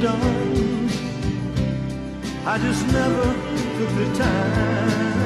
done. I just never took the time.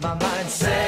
My mind says.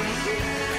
Música